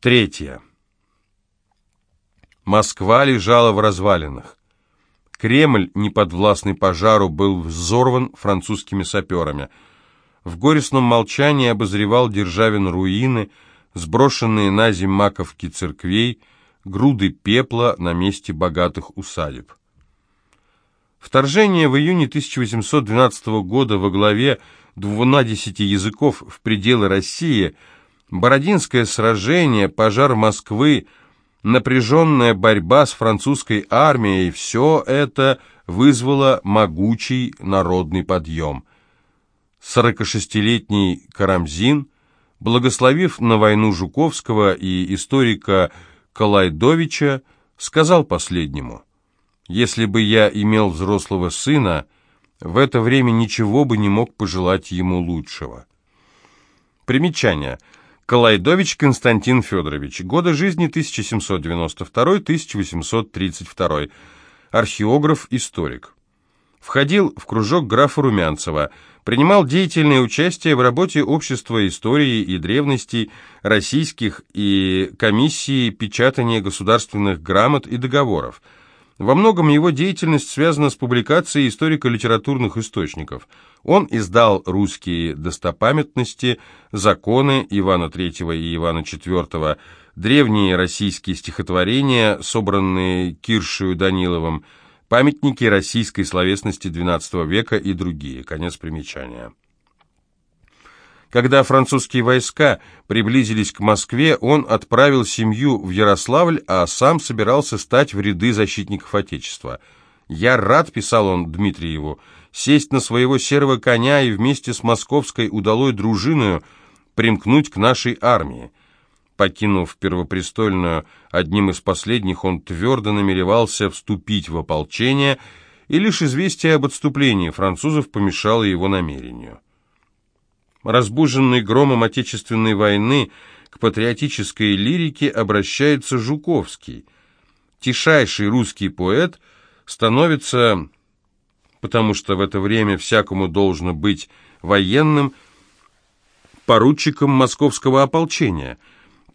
Третье. Москва лежала в развалинах. Кремль, неподвластный пожару, был взорван французскими саперами. В горестном молчании обозревал Державин руины, сброшенные на земь маковки церквей, груды пепла на месте богатых усадеб. Вторжение в июне 1812 года во главе двунадесяти языков в пределы России, Бородинское сражение, пожар Москвы, напряженная борьба с французской армией – все это вызвало могучий народный подъем. 46-летний Карамзин, благословив на войну Жуковского и историка Калайдовича, сказал последнему, «Если бы я имел взрослого сына, в это время ничего бы не мог пожелать ему лучшего». Примечание. Калайдович Константин Федорович. Годы жизни 1792-1832. Археограф-историк. Входил в кружок графа Румянцева – принимал деятельное участие в работе Общества истории и древностей российских и комиссии печатания государственных грамот и договоров. Во многом его деятельность связана с публикацией историко-литературных источников. Он издал русские достопамятности, законы Ивана III и Ивана IV, древние российские стихотворения, собранные Киршею Даниловым, Памятники российской словесности XII века и другие. Конец примечания. Когда французские войска приблизились к Москве, он отправил семью в Ярославль, а сам собирался стать в ряды защитников Отечества. «Я рад», — писал он Дмитриеву, — «сесть на своего серого коня и вместе с московской удалой дружиною примкнуть к нашей армии. Покинув Первопрестольную, одним из последних он твердо намеревался вступить в ополчение, и лишь известие об отступлении французов помешало его намерению. Разбуженный громом Отечественной войны, к патриотической лирике обращается Жуковский. Тишайший русский поэт становится, потому что в это время всякому должно быть военным, поручиком московского ополчения –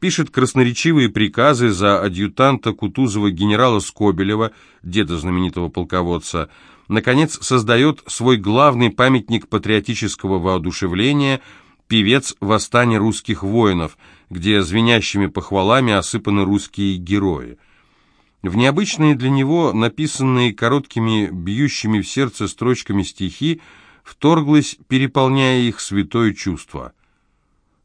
пишет красноречивые приказы за адъютанта Кутузова генерала Скобелева, деда знаменитого полководца, наконец создает свой главный памятник патриотического воодушевления «Певец восстания русских воинов», где звенящими похвалами осыпаны русские герои. В необычные для него, написанные короткими, бьющими в сердце строчками стихи, вторглось, переполняя их святое чувство –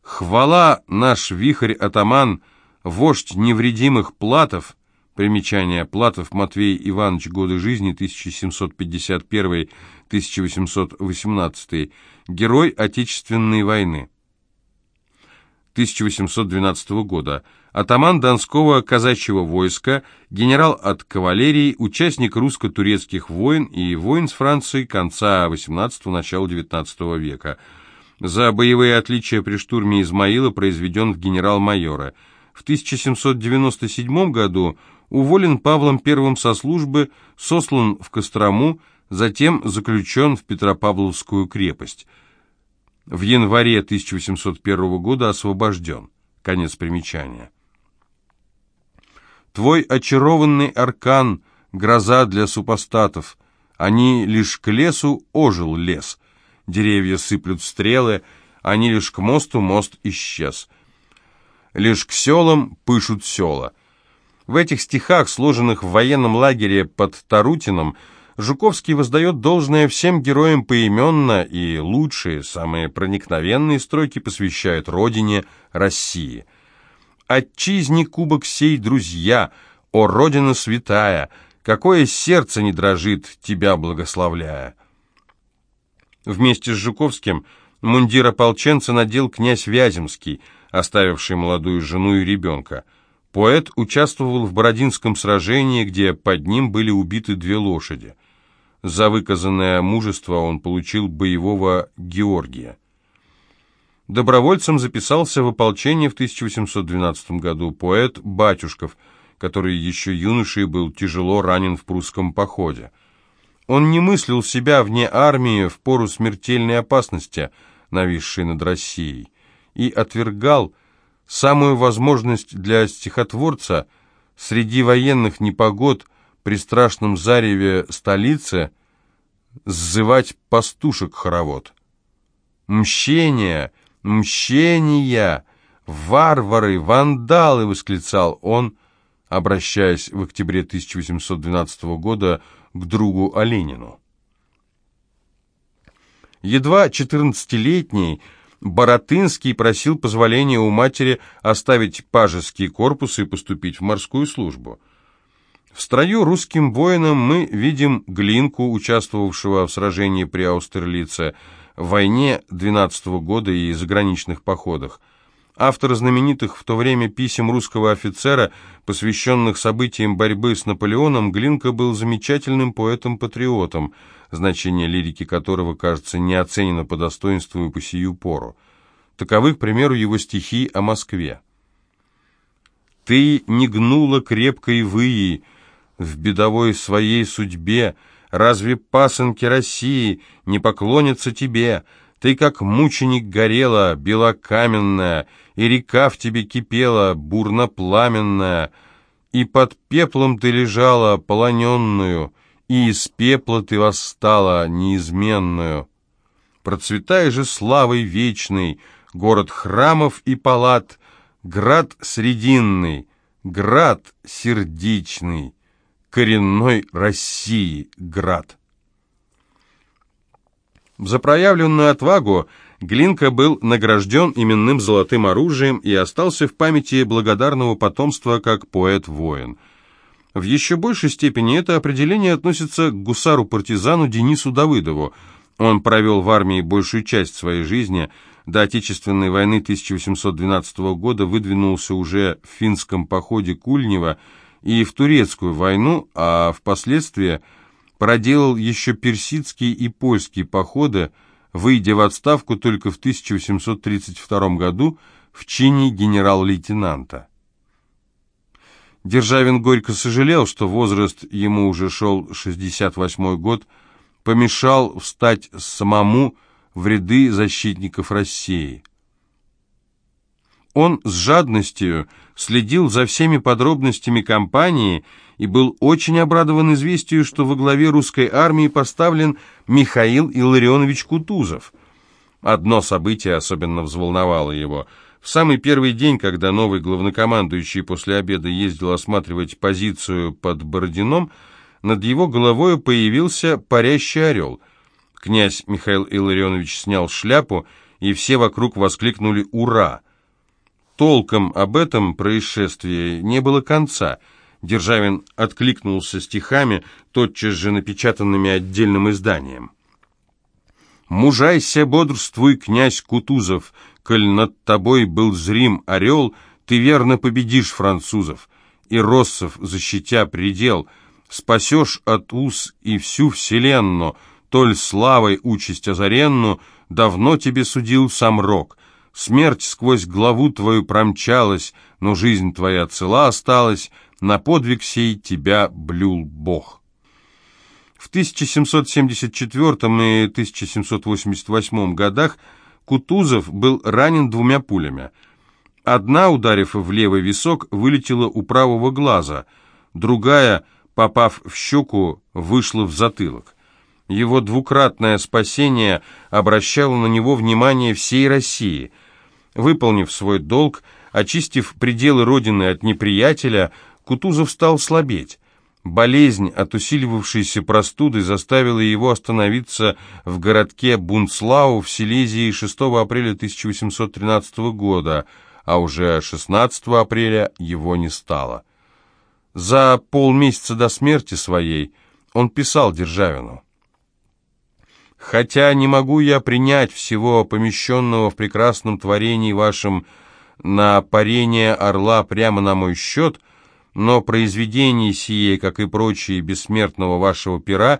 Хвала наш вихрь-атаман, вождь невредимых платов, примечание Платов Матвей Иванович, годы жизни 1751-1818, герой Отечественной войны. 1812 года. Атаман Донского казачьего войска, генерал от кавалерии, участник русско-турецких войн и войн с Францией конца XVIII – начала XIX века – за боевые отличия при штурме Измаила произведен в генерал-майора. В 1797 году уволен Павлом I со службы, сослан в Кострому, затем заключен в Петропавловскую крепость. В январе 1801 года освобожден. Конец примечания. Твой очарованный аркан, гроза для супостатов, они лишь к лесу ожил лес — деревья сыплют стрелы, они лишь к мосту, мост исчез. Лишь к селам пышут села. В этих стихах, сложенных в военном лагере под Тарутином, Жуковский воздает должное всем героям поименно и лучшие, самые проникновенные строки посвящает родине, России. «Отчизни кубок сей, друзья, о, Родина святая, какое сердце не дрожит, тебя благословляя!» Вместе с Жуковским мундир ополченца надел князь Вяземский, оставивший молодую жену и ребенка. Поэт участвовал в Бородинском сражении, где под ним были убиты две лошади. За выказанное мужество он получил боевого Георгия. Добровольцем записался в ополчение в 1812 году поэт Батюшков, который еще юношей был тяжело ранен в прусском походе. Он не мыслил себя вне армии в пору смертельной опасности, нависшей над Россией, и отвергал самую возможность для стихотворца среди военных непогод при страшном зареве столицы сзывать пастушек хоровод. «Мщение! Мщения! Варвары! Вандалы!» — восклицал он, обращаясь в октябре 1812 года к другу Оленину. Едва 14-летний Боротынский просил позволения у матери оставить пажеский корпус и поступить в морскую службу. В строю русским воинам мы видим Глинку, участвовавшего в сражении при Аустерлице, в войне 12 -го года и заграничных походах. Автор знаменитых в то время писем русского офицера, посвященных событиям борьбы с Наполеоном, Глинка был замечательным поэтом-патриотом, значение лирики которого, кажется, не оценено по достоинству и по сию пору. Таковы, к примеру, его стихи о Москве. «Ты не гнула крепкой выи в бедовой своей судьбе, разве пасынки России не поклонятся тебе?» Ты, как мученик, горела, белокаменная, и река в тебе кипела, бурно-пламенная, и под пеплом ты лежала, полоненную, и из пепла ты восстала, неизменную. Процветай же славой вечной, город храмов и палат, град срединный, град сердечный, коренной России град. За проявленную отвагу Глинка был награжден именным золотым оружием и остался в памяти благодарного потомства как поэт-воин. В еще большей степени это определение относится к гусару-партизану Денису Давыдову. Он провел в армии большую часть своей жизни, до Отечественной войны 1812 года выдвинулся уже в финском походе Кульнева и в Турецкую войну, а впоследствии – проделал еще персидские и польские походы, выйдя в отставку только в 1832 году в чине генерал-лейтенанта. Державин горько сожалел, что возраст ему уже шел 68 год, помешал встать самому в ряды защитников России. Он с жадностью следил за всеми подробностями кампании и был очень обрадован известию, что во главе русской армии поставлен Михаил Илларионович Кутузов. Одно событие особенно взволновало его. В самый первый день, когда новый главнокомандующий после обеда ездил осматривать позицию под Бородином, над его головой появился парящий орел. Князь Михаил Илларионович снял шляпу, и все вокруг воскликнули «Ура!». Толком об этом происшествии не было конца. Державин откликнулся стихами, тотчас же напечатанными отдельным изданием. «Мужайся, бодрствуй, князь Кутузов, коль над тобой был зрим орел, ты верно победишь французов, и Россов, защитя предел, спасешь от уз и всю вселенную, толь славой участь озаренну, давно тебе судил сам Рок». Смерть сквозь главу твою промчалась, но жизнь твоя цела осталась, на подвиг сей тебя блюл Бог. В 1774 и 1788 годах Кутузов был ранен двумя пулями. Одна, ударив в левый висок, вылетела у правого глаза, другая, попав в щеку, вышла в затылок. Его двукратное спасение обращало на него внимание всей России – Выполнив свой долг, очистив пределы родины от неприятеля, Кутузов стал слабеть. Болезнь от усиливавшейся простуды заставила его остановиться в городке Бунцлау в Силезии 6 апреля 1813 года, а уже 16 апреля его не стало. За полмесяца до смерти своей он писал Державину. Хотя не могу я принять всего помещенного в прекрасном творении вашем на парение орла прямо на мой счет, но произведение сие, как и прочие бессмертного вашего пера,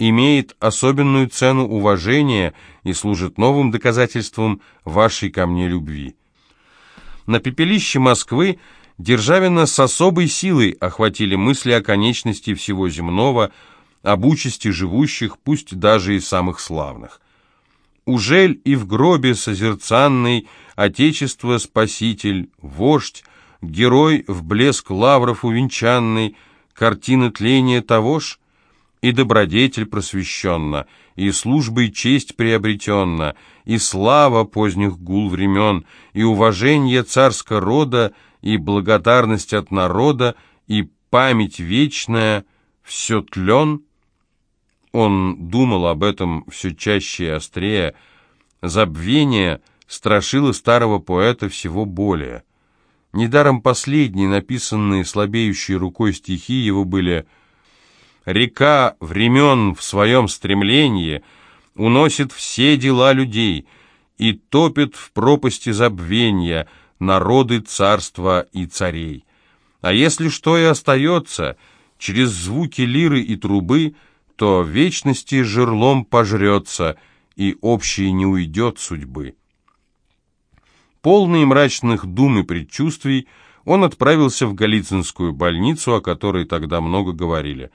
имеет особенную цену уважения и служит новым доказательством вашей ко мне любви. На пепелище Москвы Державина с особой силой охватили мысли о конечности всего земного, об участи живущих, пусть даже и самых славных. Ужель и в гробе созерцанный Отечество спаситель, вождь, герой в блеск лавров увенчанный, картина тления того ж, и добродетель просвещенна, и службой честь приобретенна, и слава поздних гул времен, и уважение царского рода, и благодарность от народа, и память вечная, все тлен. Он думал об этом все чаще и острее. Забвение страшило старого поэта всего более. Недаром последние, написанные слабеющей рукой стихи его были «Река времен в своем стремлении уносит все дела людей и топит в пропасти забвения народы царства и царей. А если что и остается, через звуки лиры и трубы, то вечности жерлом пожрется, и общий не уйдет судьбы». Полный мрачных дум и предчувствий, он отправился в Голицынскую больницу, о которой тогда много говорили.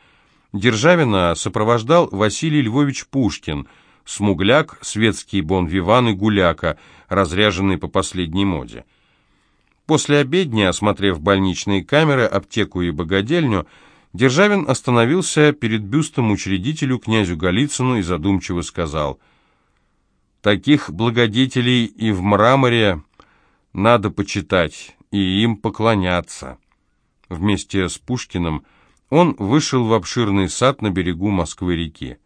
Державина сопровождал Василий Львович Пушкин, смугляк, светский бон-виван и гуляка, разряженный по последней моде. После обедни, осмотрев больничные камеры, аптеку и богадельню, Державин остановился перед бюстом учредителю князю Голицыну и задумчиво сказал, «Таких благодетелей и в мраморе надо почитать и им поклоняться. Вместе с Пушкиным он вышел в обширный сад на берегу Москвы-реки.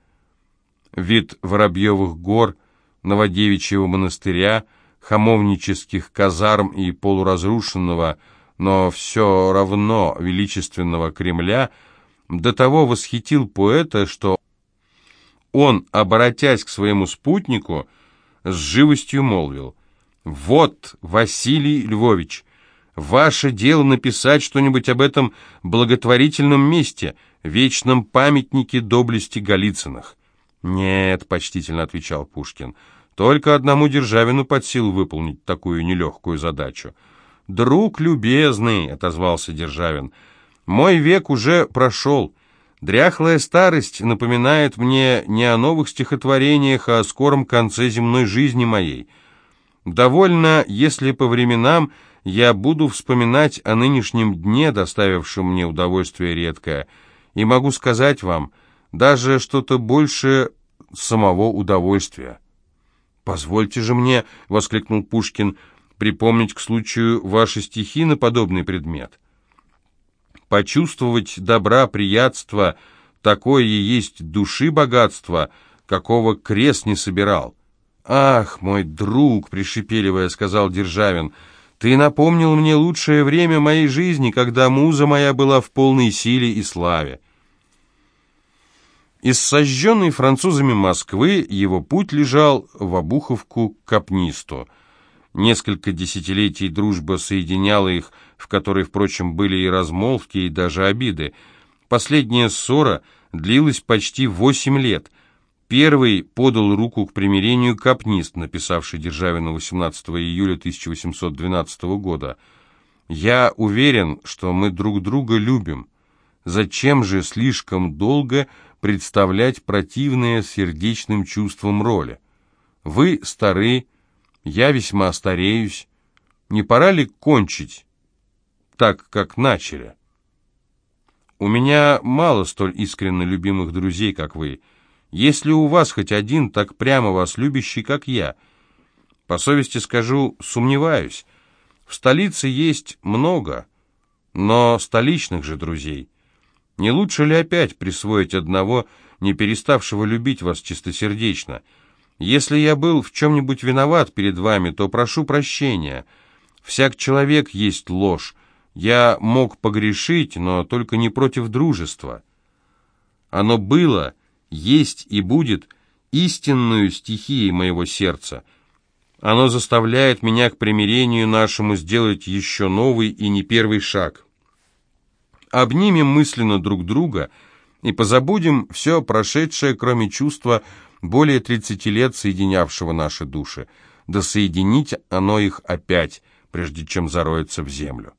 Вид Воробьевых гор, Новодевичьего монастыря, хамовнических казарм и полуразрушенного, но все равно величественного Кремля до того восхитил поэта, что он, обратясь к своему спутнику, с живостью молвил — «Вот, Василий Львович, ваше дело написать что-нибудь об этом благотворительном месте, вечном памятнике доблести Голицыных». «Нет», — почтительно отвечал Пушкин, — «только одному Державину под силу выполнить такую нелегкую задачу». «Друг любезный», — отозвался Державин, — «мой век уже прошел». Дряхлая старость напоминает мне не о новых стихотворениях, а о скором конце земной жизни моей. Довольно, если по временам я буду вспоминать о нынешнем дне, доставившем мне удовольствие редкое, и могу сказать вам, даже что-то больше самого удовольствия. «Позвольте же мне», — воскликнул Пушкин, — «припомнить к случаю ваши стихи на подобный предмет». «Почувствовать добра, приятства, такое и есть души богатство, какого крест не собирал». «Ах, мой друг!» — пришепеливая, сказал Державин. «Ты напомнил мне лучшее время моей жизни, когда муза моя была в полной силе и славе». Из сожженной французами Москвы его путь лежал в Обуховку к Капнисту. Несколько десятилетий дружба соединяла их, в которой, впрочем, были и размолвки, и даже обиды. Последняя ссора длилась почти восемь лет — Первый подал руку к примирению капнист, написавший Державину 18 июля 1812 года. «Я уверен, что мы друг друга любим. Зачем же слишком долго представлять противные сердечным чувствам роли? Вы стары, я весьма стареюсь. Не пора ли кончить так, как начали? У меня мало столь искренне любимых друзей, как вы». Если у вас хоть один так прямо вас любящий, как я? По совести скажу, сомневаюсь. В столице есть много, но столичных же друзей. Не лучше ли опять присвоить одного, не переставшего любить вас чистосердечно? Если я был в чем-нибудь виноват перед вами, то прошу прощения. Всяк человек есть ложь. Я мог погрешить, но только не против дружества. Оно было есть и будет истинную стихией моего сердца. Оно заставляет меня к примирению нашему сделать еще новый и не первый шаг. Обнимем мысленно друг друга и позабудем все прошедшее, кроме чувства более 30 лет соединявшего наши души, да соединить оно их опять, прежде чем зароется в землю.